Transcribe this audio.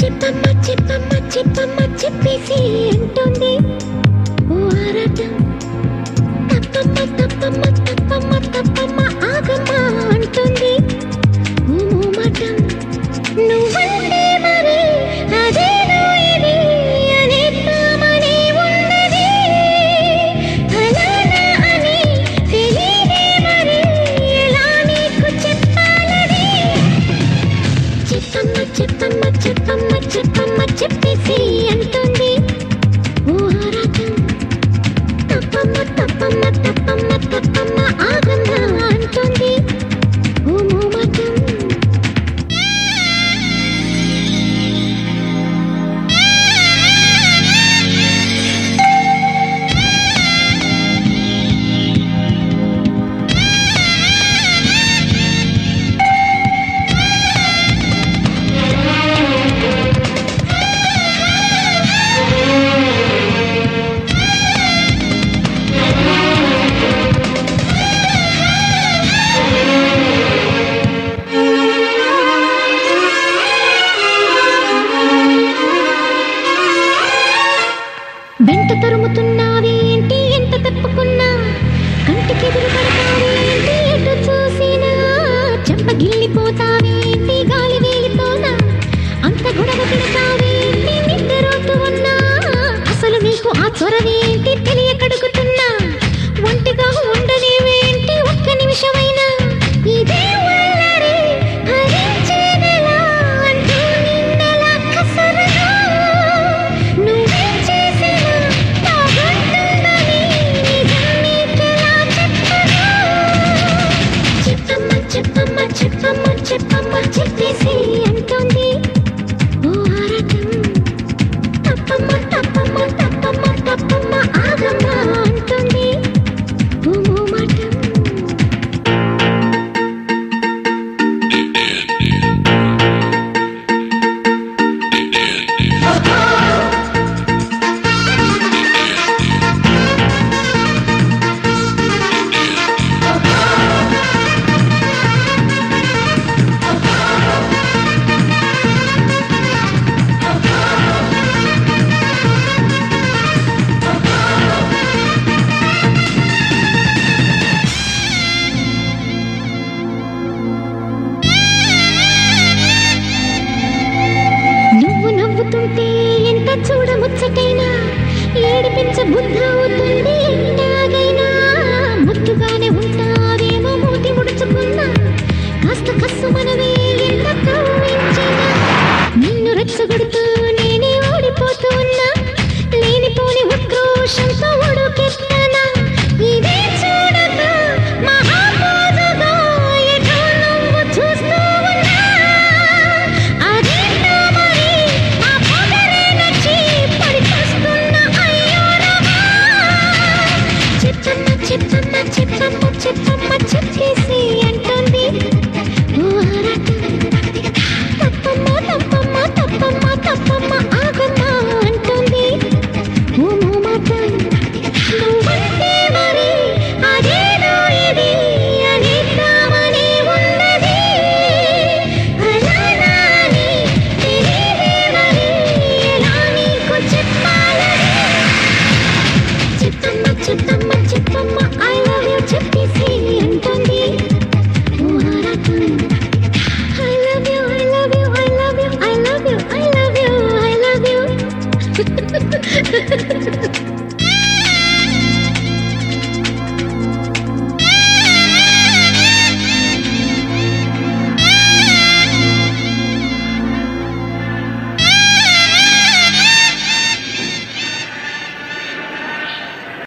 చిప్పమ్మ చిప్పమ్మ చిప్పమ్మ చిప్పేసి ఉంటుంది chip, chip, chip, chip, chip, chip, chip,